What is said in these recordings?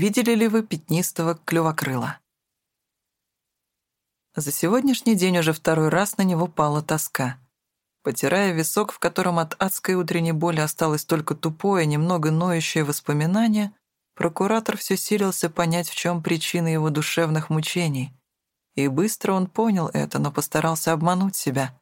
Видели ли вы пятнистого клювокрыла? За сегодняшний день уже второй раз на него пала тоска. Потирая висок, в котором от адской утренней боли осталось только тупое, немного ноющее воспоминание, прокуратор все силился понять, в чем причина его душевных мучений. И быстро он понял это, но постарался обмануть себя.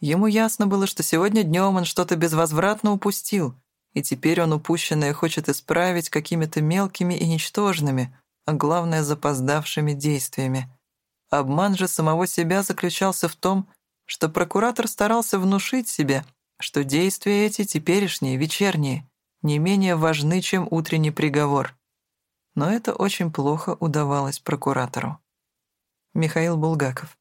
Ему ясно было, что сегодня днем он что-то безвозвратно упустил, и теперь он упущенное хочет исправить какими-то мелкими и ничтожными, а главное, запоздавшими действиями. Обман же самого себя заключался в том, что прокуратор старался внушить себе, что действия эти теперешние, вечерние, не менее важны, чем утренний приговор. Но это очень плохо удавалось прокуратору. Михаил Булгаков.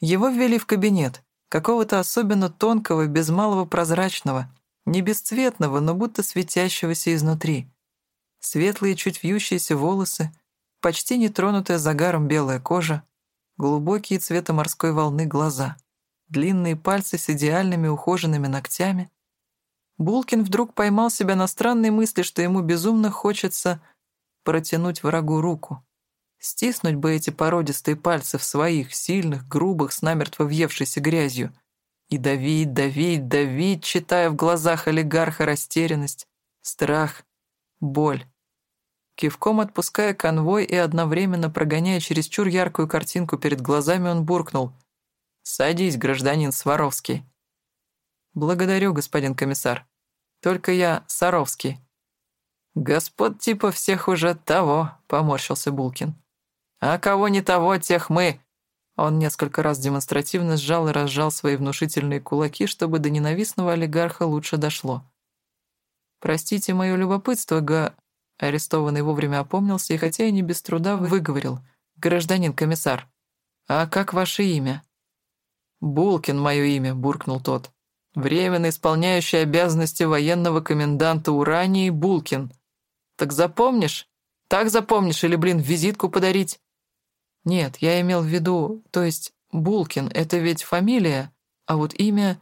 Его ввели в кабинет, какого-то особенно тонкого, без малого прозрачного, не бесцветного, но будто светящегося изнутри. Светлые, чуть вьющиеся волосы, почти не тронутая загаром белая кожа, глубокие цвета морской волны глаза, длинные пальцы с идеальными ухоженными ногтями. Булкин вдруг поймал себя на странной мысли, что ему безумно хочется протянуть врагу руку. Стиснуть бы эти породистые пальцы в своих, сильных, грубых, с намертво въевшейся грязью — и давить, давить, давить, читая в глазах олигарха растерянность, страх, боль. Кивком отпуская конвой и одновременно прогоняя чересчур яркую картинку перед глазами, он буркнул. «Садись, гражданин Сваровский». «Благодарю, господин комиссар. Только я Саровский». «Господ типа всех уже того», — поморщился Булкин. «А кого не того, тех мы. Он несколько раз демонстративно сжал и разжал свои внушительные кулаки, чтобы до ненавистного олигарха лучше дошло. «Простите мое любопытство, га...» Арестованный вовремя опомнился и, хотя и не без труда, выговорил. «Гражданин комиссар, а как ваше имя?» «Булкин мое имя», — буркнул тот. «Временно исполняющий обязанности военного коменданта Урании Булкин. Так запомнишь? Так запомнишь или, блин, визитку подарить?» Нет, я имел в виду, то есть Булкин — это ведь фамилия, а вот имя...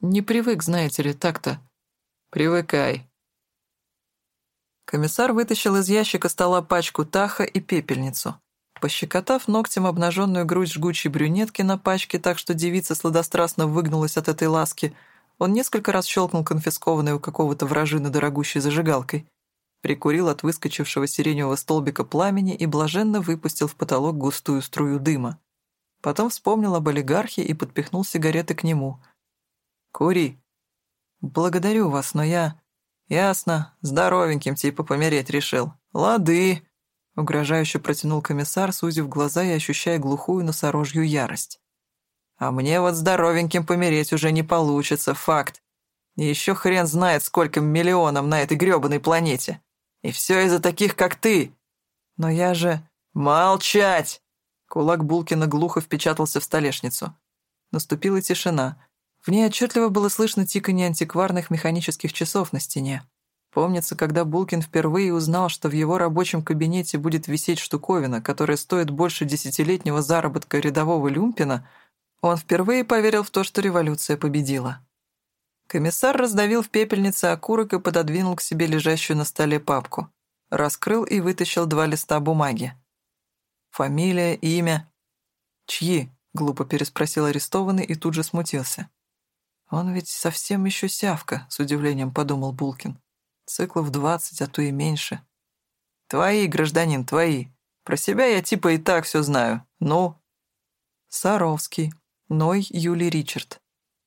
Не привык, знаете ли, так-то. Привыкай. Комиссар вытащил из ящика стола пачку таха и пепельницу. Пощекотав ногтем обнаженную грудь жгучей брюнетки на пачке так, что девица сладострастно выгнулась от этой ласки, он несколько раз щелкнул конфискованной у какого-то вражины дорогущей зажигалкой прикурил от выскочившего сиреневого столбика пламени и блаженно выпустил в потолок густую струю дыма. Потом вспомнил об олигархе и подпихнул сигареты к нему. «Кури». «Благодарю вас, но я...» «Ясно. Здоровеньким типа помереть решил. Лады!» Угрожающе протянул комиссар, сузив глаза и ощущая глухую носорожью ярость. «А мне вот здоровеньким помереть уже не получится, факт. И еще хрен знает, сколько миллионов на этой грёбаной планете. И все из-за таких, как ты. Но я же... Молчать!» Кулак Булкина глухо впечатался в столешницу. Наступила тишина. В ней отчетливо было слышно тиканье антикварных механических часов на стене. Помнится, когда Булкин впервые узнал, что в его рабочем кабинете будет висеть штуковина, которая стоит больше десятилетнего заработка рядового люмпина, он впервые поверил в то, что революция победила. Комиссар раздавил в пепельнице окурок и пододвинул к себе лежащую на столе папку. Раскрыл и вытащил два листа бумаги. «Фамилия, имя?» «Чьи?» — глупо переспросил арестованный и тут же смутился. «Он ведь совсем еще сявка», — с удивлением подумал Булкин. «Циклов двадцать, а то и меньше». «Твои, гражданин, твои. Про себя я типа и так все знаю. Ну?» «Саровский. Ной Юлий Ричард».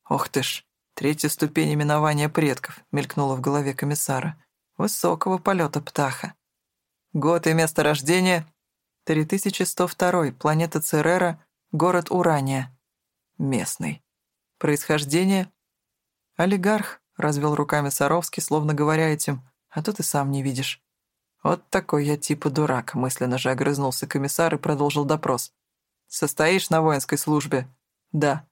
«Ох ты ж, Третья ступень именования предков мелькнула в голове комиссара. Высокого полета птаха. Год и место рождения 3102, планета Церера, город Урания. Местный. Происхождение Олигарх, развел руками Саровский, словно говоря этим, а то ты сам не видишь. Вот такой я типа дурак, мысленно же огрызнулся комиссар и продолжил допрос. Состоишь на воинской службе? Да.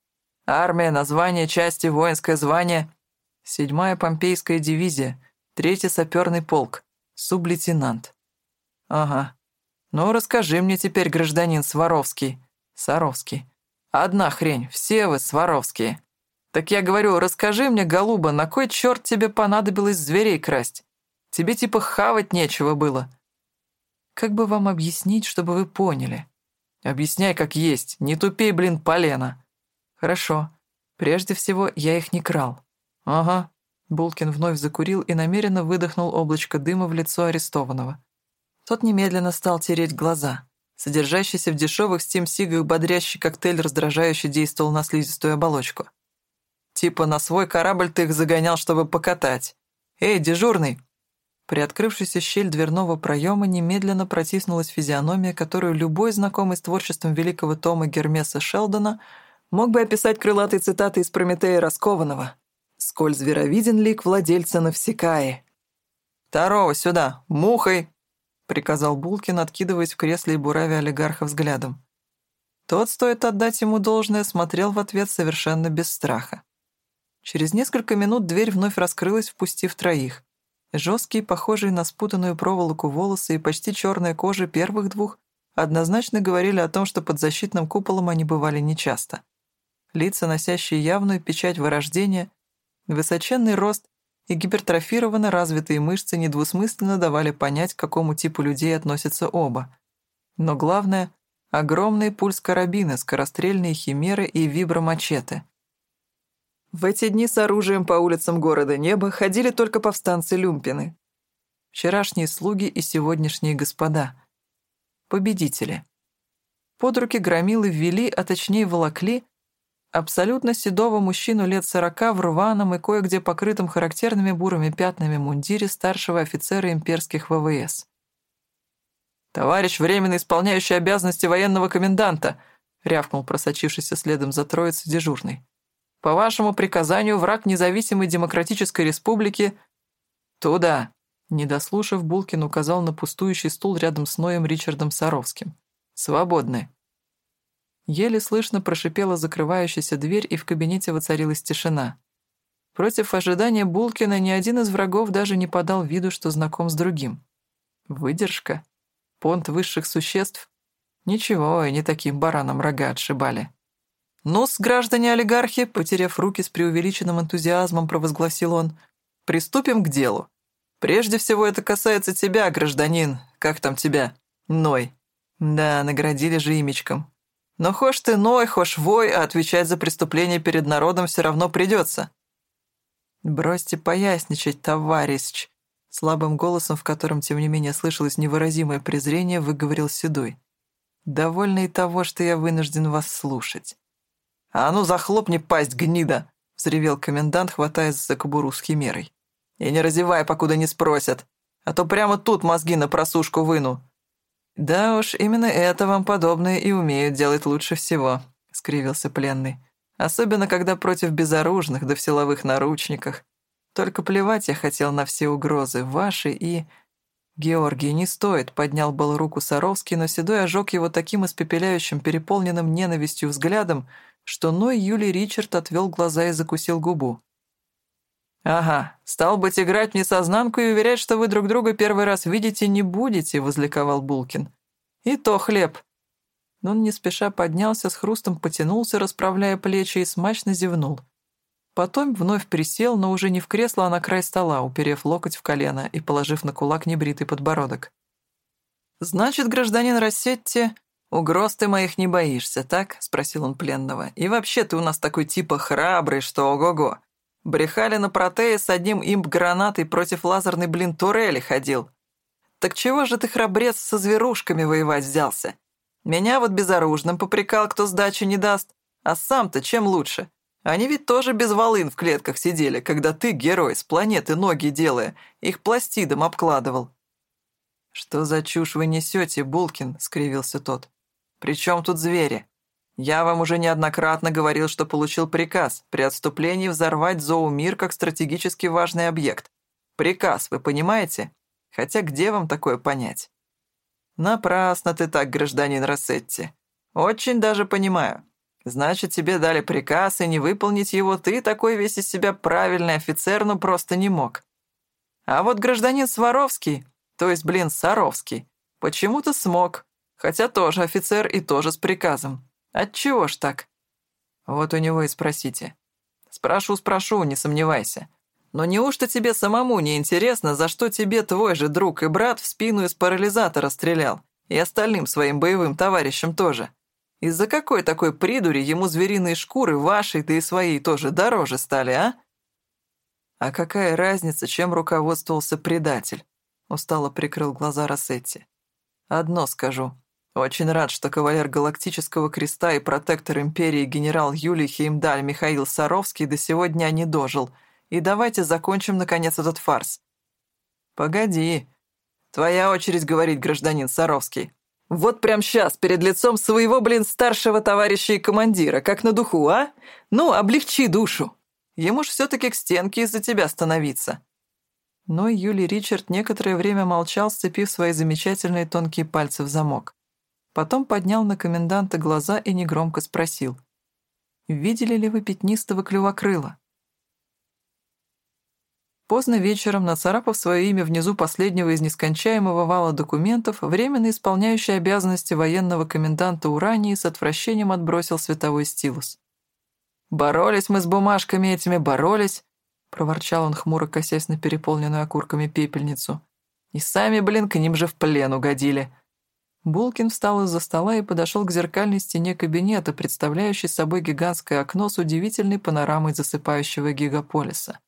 Армия, название части, воинское звание. Седьмая Помпейская дивизия, третий саперный полк, сублейтенант. Ага. Ну, расскажи мне теперь, гражданин Сваровский. Саровский. Одна хрень, все вы Сваровские. Так я говорю, расскажи мне, голуба, на кой черт тебе понадобилось зверей красть? Тебе типа хавать нечего было. Как бы вам объяснить, чтобы вы поняли? Объясняй как есть, не тупей, блин, полено. Хорошо. Прежде всего, я их не крал. Ага. Булкин вновь закурил и намеренно выдохнул облачко дыма в лицо арестованного. Тот немедленно стал тереть глаза. Содержащийся в дешевых стим-сигах бодрящий коктейль раздражающе действовал на слизистую оболочку. Типа на свой корабль ты их загонял, чтобы покатать. Эй, дежурный, при открывшейся щель дверного проема немедленно протиснулась физиономия, которую любой знакомый с творчеством великого Тома Гермеса Шелдона мог бы описать крылатой цитатой из Прометея Раскованного. «Сколь зверовиден лик владельца Навсекаи». «Второго сюда! Мухой!» — приказал Булкин, откидываясь в кресле и буравя олигарха взглядом. Тот, стоит отдать ему должное, смотрел в ответ совершенно без страха. Через несколько минут дверь вновь раскрылась, впустив троих. Жесткие, похожие на спутанную проволоку волосы и почти черная кожа первых двух однозначно говорили о том, что под защитным куполом они бывали нечасто. Лица, носящие явную печать вырождения, высоченный рост и гипертрофированно развитые мышцы недвусмысленно давали понять, к какому типу людей относятся оба. Но главное — огромный пульс карабина, скорострельные химеры и вибромачете — в эти дни с оружием по улицам города Неба ходили только повстанцы Люмпины. Вчерашние слуги и сегодняшние господа. Победители. Под руки громилы ввели, а точнее волокли, абсолютно седого мужчину лет сорока в рваном и кое-где покрытом характерными бурыми пятнами мундире старшего офицера имперских ВВС. «Товарищ, временно исполняющий обязанности военного коменданта!» — рявкнул просочившийся следом за троицей дежурный. По вашему приказанию враг независимой демократической республики туда. Не дослушав, Булкин указал на пустующий стул рядом с Ноем Ричардом Саровским. «Свободны». Еле слышно прошипела закрывающаяся дверь, и в кабинете воцарилась тишина. Против ожидания Булкина ни один из врагов даже не подал виду, что знаком с другим. Выдержка? Понт высших существ? Ничего, и не таким баранам рога отшибали ну граждане олигархи, потеряв руки с преувеличенным энтузиазмом, провозгласил он, приступим к делу. Прежде всего это касается тебя, гражданин. Как там тебя? Ной. Да, наградили же имечком. Но хошь ты Ной, хошь Вой, а отвечать за преступление перед народом все равно придется. Бросьте поясничать, товарищ. Слабым голосом, в котором, тем не менее, слышалось невыразимое презрение, выговорил Седой. «Довольно и того, что я вынужден вас слушать. «А ну, захлопни пасть, гнида!» — взревел комендант, хватаясь за кобуру с химерой. «И не разевай, покуда не спросят, а то прямо тут мозги на просушку выну». «Да уж, именно это вам подобные и умеют делать лучше всего», — скривился пленный. «Особенно, когда против безоружных, да в силовых наручниках. Только плевать я хотел на все угрозы, ваши и...» «Георгий, не стоит», — поднял был руку Саровский, но Седой ожег его таким испепеляющим, переполненным ненавистью взглядом, что Ной Юлий Ричард отвел глаза и закусил губу. «Ага, стал быть, играть мне сознанку и уверять, что вы друг друга первый раз видите не будете», — возликовал Булкин. «И то хлеб». Но он не спеша поднялся, с хрустом потянулся, расправляя плечи, и смачно зевнул. Потом вновь присел, но уже не в кресло, а на край стола, уперев локоть в колено и положив на кулак небритый подбородок. «Значит, гражданин Рассетти, «Угроз ты моих не боишься, так?» — спросил он пленного. «И вообще ты у нас такой типа храбрый, что ого-го. Брехали на протея с одним имп-гранатой против лазерной, блин, турели ходил. Так чего же ты, храбрец, со зверушками воевать взялся? Меня вот безоружным попрекал, кто сдачи не даст. А сам-то чем лучше? Они ведь тоже без волын в клетках сидели, когда ты, герой, с планеты ноги делая, их пластидом обкладывал». «Что за чушь вы несете, Булкин?» — скривился тот. «При чем тут звери? Я вам уже неоднократно говорил, что получил приказ при отступлении взорвать зоомир как стратегически важный объект. Приказ, вы понимаете? Хотя где вам такое понять?» «Напрасно ты так, гражданин Рассетти. Очень даже понимаю. Значит, тебе дали приказ, и не выполнить его ты, такой весь из себя правильный офицер, ну просто не мог. А вот гражданин Сваровский, то есть, блин, Саровский, почему-то смог, Хотя тоже офицер и тоже с приказом. Отчего ж так? Вот у него и спросите. Спрошу, спрошу, не сомневайся. Но неужто тебе самому не интересно, за что тебе твой же друг и брат в спину из парализатора стрелял? И остальным своим боевым товарищам тоже? Из-за какой такой придури ему звериные шкуры вашей, да и своей тоже дороже стали, а? А какая разница, чем руководствовался предатель? Устало прикрыл глаза Рассетти. Одно скажу. Очень рад, что кавалер Галактического Креста и протектор Империи генерал Юлий Хеймдаль Михаил Саровский до сегодня не дожил. И давайте закончим, наконец, этот фарс. Погоди. Твоя очередь говорить, гражданин Саровский. Вот прям сейчас, перед лицом своего, блин, старшего товарища и командира, как на духу, а? Ну, облегчи душу. Ему ж все-таки к стенке из-за тебя становиться. Но Юлий Ричард некоторое время молчал, сцепив свои замечательные тонкие пальцы в замок. Потом поднял на коменданта глаза и негромко спросил. «Видели ли вы пятнистого клювокрыла?» Поздно вечером, нацарапав свое имя внизу последнего из нескончаемого вала документов, временно исполняющий обязанности военного коменданта Урании с отвращением отбросил световой стилус. «Боролись мы с бумажками этими, боролись!» — проворчал он, хмуро косясь на переполненную окурками пепельницу. «И сами, блин, к ним же в плен угодили!» Булкин встал из-за стола и подошел к зеркальной стене кабинета, представляющей собой гигантское окно с удивительной панорамой засыпающего гигаполиса.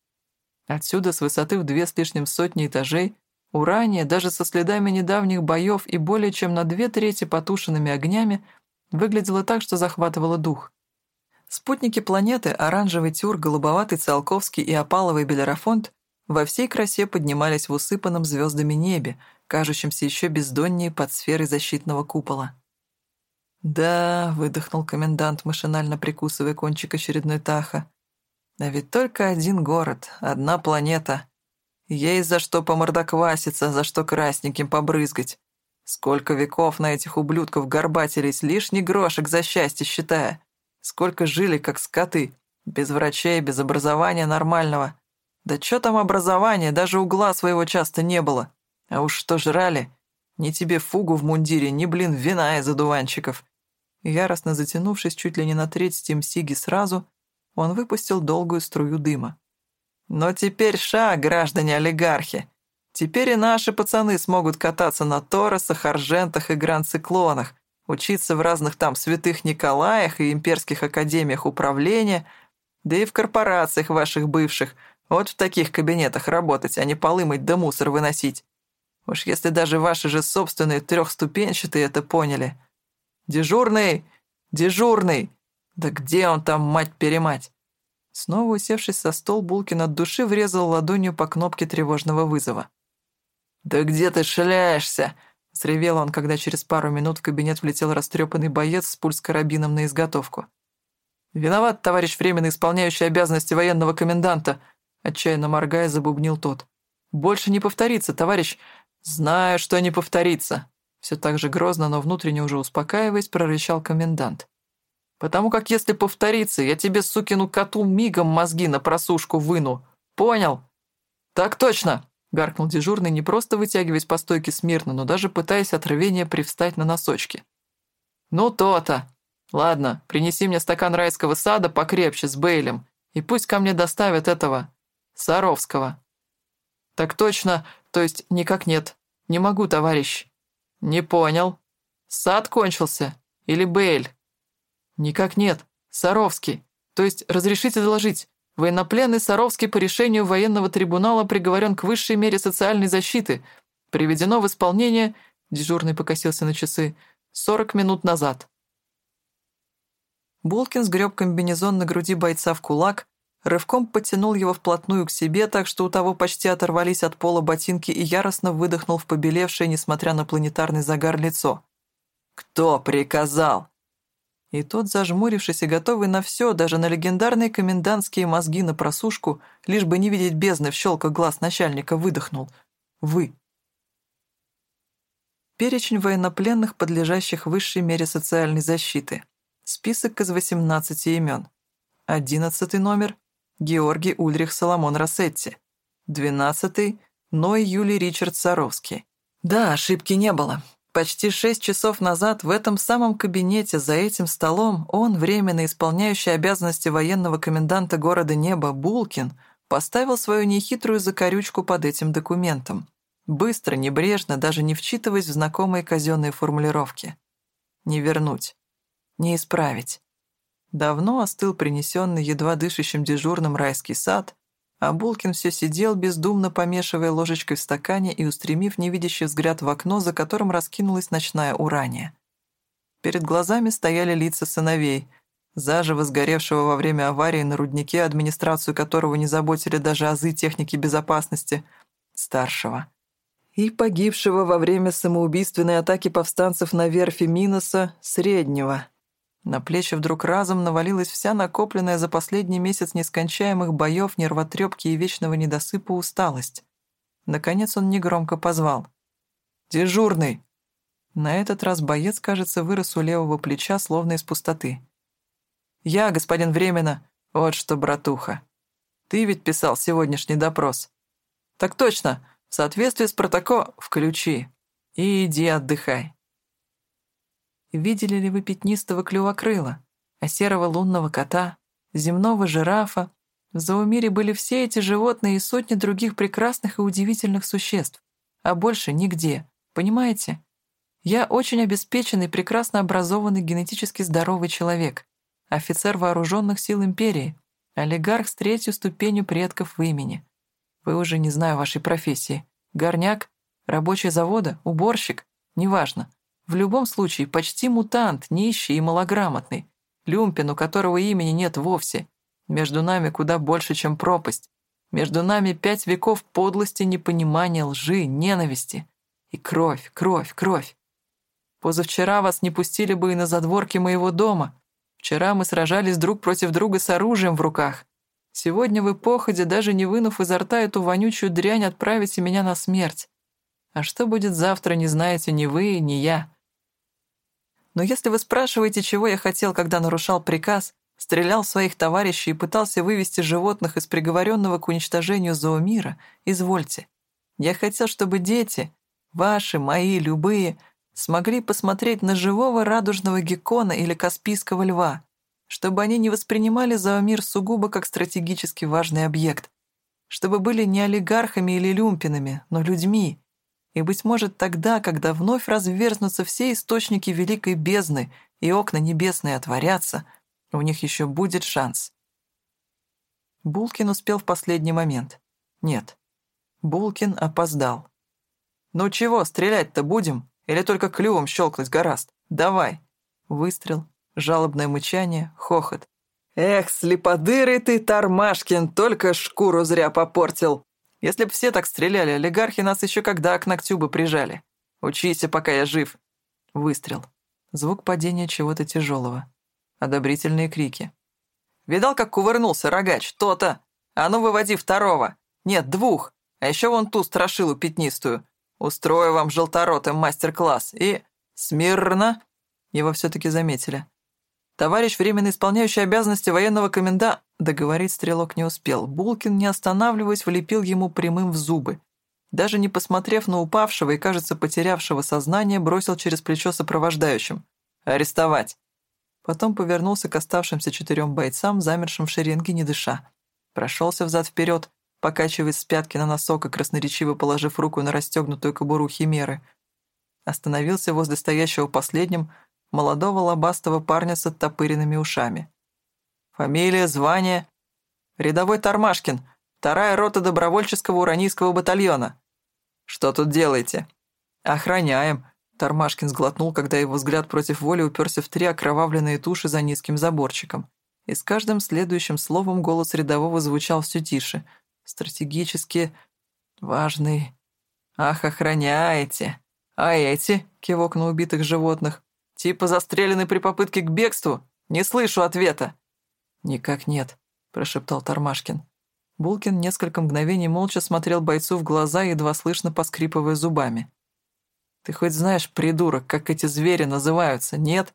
Отсюда, с высоты в две с лишним сотни этажей, Урания, даже со следами недавних боев и более чем на две трети потушенными огнями, выглядела так, что захватывала дух. Спутники планеты, оранжевый тюр, голубоватый Циолковский и опаловый Белерафонт во всей красе поднимались в усыпанном звездами небе, кажущемся еще бездоннее под сферой защитного купола. «Да», — выдохнул комендант, машинально прикусывая кончик очередной таха, а ведь только один город, одна планета. Есть за что помордокваситься, за что красненьким побрызгать. Сколько веков на этих ублюдков горбатились, лишний грошек за счастье считая. Сколько жили, как скоты, без врачей, без образования нормального. Да чё там образование, даже угла своего часто не было. А уж что жрали? Ни тебе фугу в мундире, ни, блин, вина из одуванчиков. Яростно затянувшись чуть ли не на треть стимсиги сразу, он выпустил долгую струю дыма. «Но теперь шаг, граждане-олигархи! Теперь и наши пацаны смогут кататься на Торосах, Аржентах и Гранд-Циклонах, учиться в разных там святых Николаях и имперских академиях управления, да и в корпорациях ваших бывших, вот в таких кабинетах работать, а не полы мыть да мусор выносить. Уж если даже ваши же собственные трехступенчатые это поняли. Дежурный! Дежурный! Да где он там, мать-перемать? Снова усевшись за стол, Булкин от души врезал ладонью по кнопке тревожного вызова. «Да где ты шляешься?» — взревел он, когда через пару минут в кабинет влетел растрепанный боец с пульс-карабином на изготовку. «Виноват, товарищ временно исполняющий обязанности военного коменданта», — отчаянно моргая, забубнил тот. «Больше не повторится, товарищ. Знаю, что не повторится». Все так же грозно, но внутренне уже успокаиваясь, прорычал комендант. Потому как если повторится, я тебе, сукину коту, мигом мозги на просушку выну. Понял?» «Так точно!» — гаркнул дежурный, не просто вытягиваясь по стойке смирно, но даже пытаясь от рвения привстать на носочки. «Ну, то-то! Ладно, принеси мне стакан райского сада покрепче, с Бейлем, и пусть ко мне доставят этого... Саровского». «Так точно, то есть никак нет. Не могу, товарищ». «Не понял. Сад кончился? Или Бейль?» «Никак нет. Саровский. То есть, разрешите доложить, военнопленный Саровский по решению военного трибунала приговорен к высшей мере социальной защиты. Приведено в исполнение...» Дежурный покосился на часы. «Сорок минут назад». Булкин сгреб комбинезон на груди бойца в кулак, рывком подтянул его вплотную к себе, так что у того почти оторвались от пола ботинки и яростно выдохнул в побелевшее, несмотря на планетарный загар, лицо. «Кто приказал?» И тот, зажмурившись и готовый на все, даже на легендарные комендантские мозги на просушку, лишь бы не видеть бездны в щелках глаз начальника, выдохнул. «Вы». Перечень военнопленных, подлежащих высшей мере социальной защиты. Список из 18 имен. Одиннадцатый номер – Георгий Ульрих Соломон Рассетти. Двенадцатый – Ной Юлий Ричард Саровский. Да, ошибки не было. Почти шесть часов назад в этом самом кабинете за этим столом он, временно исполняющий обязанности военного коменданта города Неба Булкин, Поставил свою нехитрую закорючку под этим документом. Быстро, небрежно, даже не вчитываясь в знакомые казенные формулировки. Не вернуть. Не исправить. Давно остыл принесенный едва дышащим дежурным райский сад, а Булкин все сидел, бездумно помешивая ложечкой в стакане и устремив невидящий взгляд в окно, за которым раскинулась ночная урания. Перед глазами стояли лица сыновей, заживо сгоревшего во время аварии на руднике, администрацию которого не заботили даже азы техники безопасности, старшего. И погибшего во время самоубийственной атаки повстанцев на верфи Миноса, среднего. На плечи вдруг разом навалилась вся накопленная за последний месяц нескончаемых боев, нервотрепки и вечного недосыпа усталость. Наконец он негромко позвал. «Дежурный!» На этот раз боец, кажется, вырос у левого плеча, словно из пустоты. «Я, господин Временно, вот что, братуха. Ты ведь писал сегодняшний допрос». «Так точно, в соответствии с протоколом включи. И иди отдыхай». Видели ли вы пятнистого клювокрыла, а серого лунного кота, земного жирафа? В зоомире были все эти животные и сотни других прекрасных и удивительных существ, а больше нигде, понимаете? Я очень обеспеченный, прекрасно образованный, генетически здоровый человек, офицер вооруженных сил империи, олигарх с третью ступенью предков в имени. Вы уже не знаю вашей профессии. Горняк, рабочий завода, уборщик, неважно. В любом случае, почти мутант, нищий и малограмотный. Люмпин, у которого имени нет вовсе. Между нами куда больше, чем пропасть. Между нами пять веков подлости, непонимания, лжи, ненависти. И кровь, кровь, кровь. Позавчера вас не пустили бы и на задворки моего дома. Вчера мы сражались друг против друга с оружием в руках. Сегодня вы походе, даже не вынув изо рта эту вонючую дрянь, отправите меня на смерть. А что будет завтра, не знаете ни вы, ни я. Но если вы спрашиваете, чего я хотел, когда нарушал приказ, стрелял в своих товарищей и пытался вывести животных из приговоренного к уничтожению зоомира, извольте. Я хотел, чтобы дети, ваши, мои, любые, смогли посмотреть на живого радужного геккона или каспийского льва, чтобы они не воспринимали зоомир сугубо как стратегически важный объект, чтобы были не олигархами или люмпинами, но людьми. И, быть может, тогда, когда вновь разверзнутся все источники великой бездны и окна небесные отворятся, у них еще будет шанс. Булкин успел в последний момент. Нет, Булкин опоздал. «Ну чего, стрелять-то будем?» Или только клювом щелкнуть гораст? Давай!» Выстрел, жалобное мычание, хохот. «Эх, слеподырый ты, Тормашкин, только шкуру зря попортил! Если б все так стреляли, олигархи нас еще когда к ногтю бы прижали. Учися, пока я жив!» Выстрел. Звук падения чего-то тяжелого. Одобрительные крики. «Видал, как кувырнулся рогач? То-то! А ну, выводи второго! Нет, двух! А еще вон ту страшилу пятнистую. Устрою вам желторотым мастер-класс и... Смирно!» Его все-таки заметили. «Товарищ, временно исполняющий обязанности военного коменда...» Договорить стрелок не успел. Булкин, не останавливаясь, влепил ему прямым в зубы. Даже не посмотрев на упавшего и, кажется, потерявшего сознание, бросил через плечо сопровождающим. «Арестовать!» Потом повернулся к оставшимся четырем бойцам, замершим в шеренге, не дыша. Прошелся взад-вперед, покачиваясь с пятки на носок и красноречиво положив руку на расстегнутую кобуру химеры. Остановился возле стоящего последним молодого лобастого парня с оттопыренными ушами. «Фамилия, звание?» «Рядовой Тормашкин, вторая рота добровольческого уранийского батальона». «Что тут делаете?» «Охраняем», — Тормашкин сглотнул, когда его взгляд против воли уперся в три окровавленные туши за низким заборчиком. И с каждым следующим словом голос рядового звучал все тише — стратегически важный. Ах, охраняете. А эти, кивок на убитых животных, типа застрелены при попытке к бегству? Не слышу ответа. Никак нет, прошептал Тормашкин. Булкин несколько мгновений молча смотрел бойцу в глаза, едва слышно поскрипывая зубами. «Ты хоть знаешь, придурок, как эти звери называются, нет?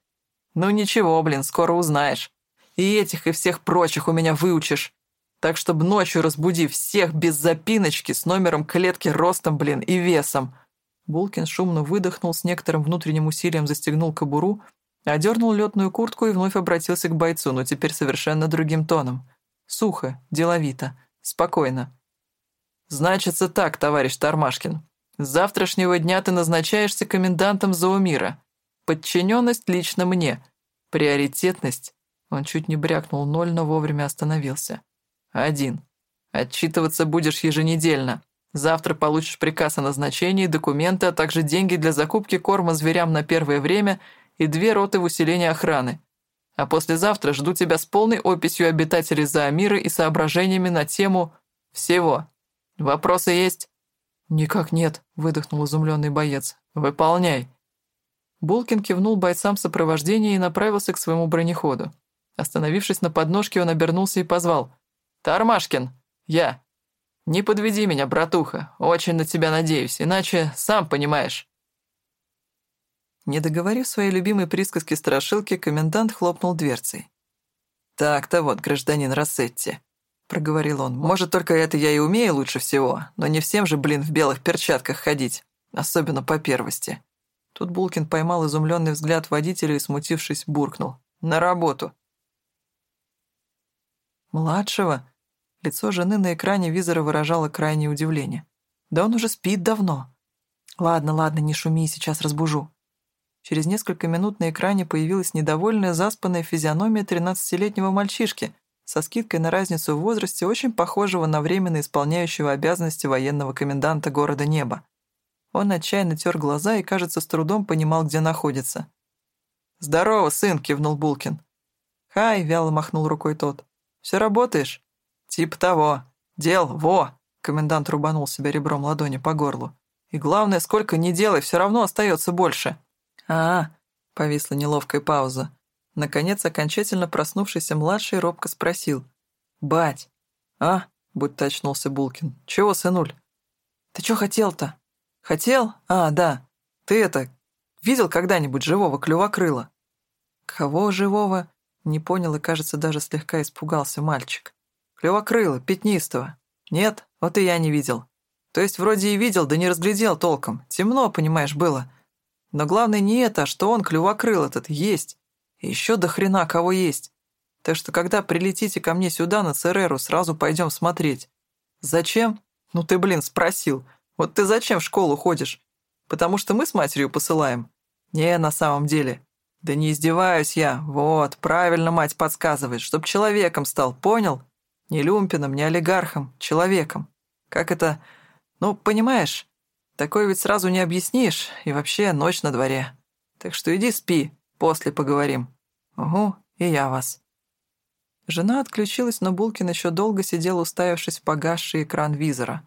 Ну ничего, блин, скоро узнаешь. И этих, и всех прочих у меня выучишь так чтобы ночью разбуди всех без запиночки с номером клетки ростом, блин, и весом». Булкин шумно выдохнул, с некоторым внутренним усилием застегнул кобуру, одернул летную куртку и вновь обратился к бойцу, но теперь совершенно другим тоном. Сухо, деловито, Спокойно. «Значится так, товарищ Тормашкин. С завтрашнего дня ты назначаешься комендантом Заумира. Подчиненность лично мне. Приоритетность...» Он чуть не брякнул ноль, но вовремя остановился. «Один. Отчитываться будешь еженедельно. Завтра получишь приказ о назначении, документы, а также деньги для закупки корма зверям на первое время и две роты в усилении охраны. А послезавтра жду тебя с полной описью обитателей Заамира и соображениями на тему всего. Вопросы есть?» «Никак нет», — выдохнул изумленный боец. «Выполняй». Булкин кивнул бойцам сопровождения и направился к своему бронеходу. Остановившись на подножке, он обернулся и позвал. «Тармашкин! Я! Не подведи меня, братуха, очень на тебя надеюсь, иначе сам понимаешь». Не договорив своей любимой присказки страшилки, комендант хлопнул дверцей. «Так-то вот, гражданин Рассетти», — проговорил он. «Может, только это я и умею лучше всего, но не всем же, блин, в белых перчатках ходить, особенно по первости». Тут Булкин поймал изумленный взгляд водителя и, смутившись, буркнул. «На работу!» «Младшего?» Лицо жены на экране визора выражало крайнее удивление. «Да он уже спит давно». «Ладно, ладно, не шуми, сейчас разбужу». Через несколько минут на экране появилась недовольная заспанная физиономия тринадцатилетнего мальчишки со скидкой на разницу в возрасте, очень похожего на временно исполняющего обязанности военного коменданта города Неба. Он отчаянно тер глаза и, кажется, с трудом понимал, где находится. «Здорово, сын!» — кивнул Булкин. «Хай!» — вяло махнул рукой тот. «Все работаешь?» «Типа того. Дел, во!» — комендант рубанул себя ребром ладони по горлу. «И главное, сколько ни делай, все равно остается больше». «А, -а — повисла неловкая пауза. Наконец, окончательно проснувшийся младший робко спросил. «Бать!» «А?» — будто очнулся Булкин. «Чего, сынуль?» «Ты чё хотел-то?» «Хотел? А, да. Ты это, видел когда-нибудь живого клювокрыла?» «Кого живого?» — не понял и, кажется, даже слегка испугался мальчик. «Клювокрыла, пятнистого. Нет, вот и я не видел. То есть вроде и видел, да не разглядел толком. Темно, понимаешь, было. Но главное не это, а что он, клювокрыл этот, есть. И еще до хрена кого есть. Так что когда прилетите ко мне сюда, на Цереру, сразу пойдем смотреть. Зачем? Ну ты, блин, спросил. Вот ты зачем в школу ходишь? Потому что мы с матерью посылаем? Не, на самом деле. Да не издеваюсь я. Вот, правильно мать подсказывает, чтоб человеком стал, понял? Не люмпином, не олигархом, человеком. Как это... Ну, понимаешь, такое ведь сразу не объяснишь, и вообще ночь на дворе. Так что иди спи, после поговорим. Угу, и я вас. Жена отключилась, но Булкин еще долго сидел, уставившись в погасший экран визора.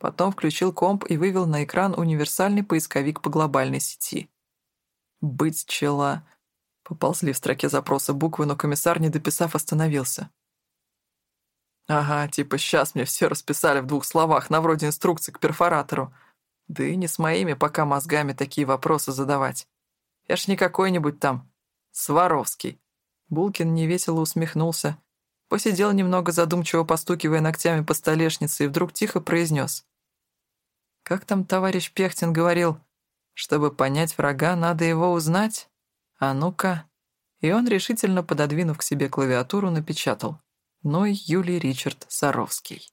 Потом включил комп и вывел на экран универсальный поисковик по глобальной сети. «Быть чела». Поползли в строке запроса буквы, но комиссар, не дописав, остановился. «Ага, типа сейчас мне все расписали в двух словах, на вроде инструкции к перфоратору. Да и не с моими пока мозгами такие вопросы задавать. Я ж не какой-нибудь там Сваровский». Булкин невесело усмехнулся, посидел немного задумчиво, постукивая ногтями по столешнице, и вдруг тихо произнес: как там товарищ Пехтин говорил? Чтобы понять врага, надо его узнать? А ну-ка. И он, решительно пододвинув к себе клавиатуру, напечатал. Ной Юлий Ричард Саровский.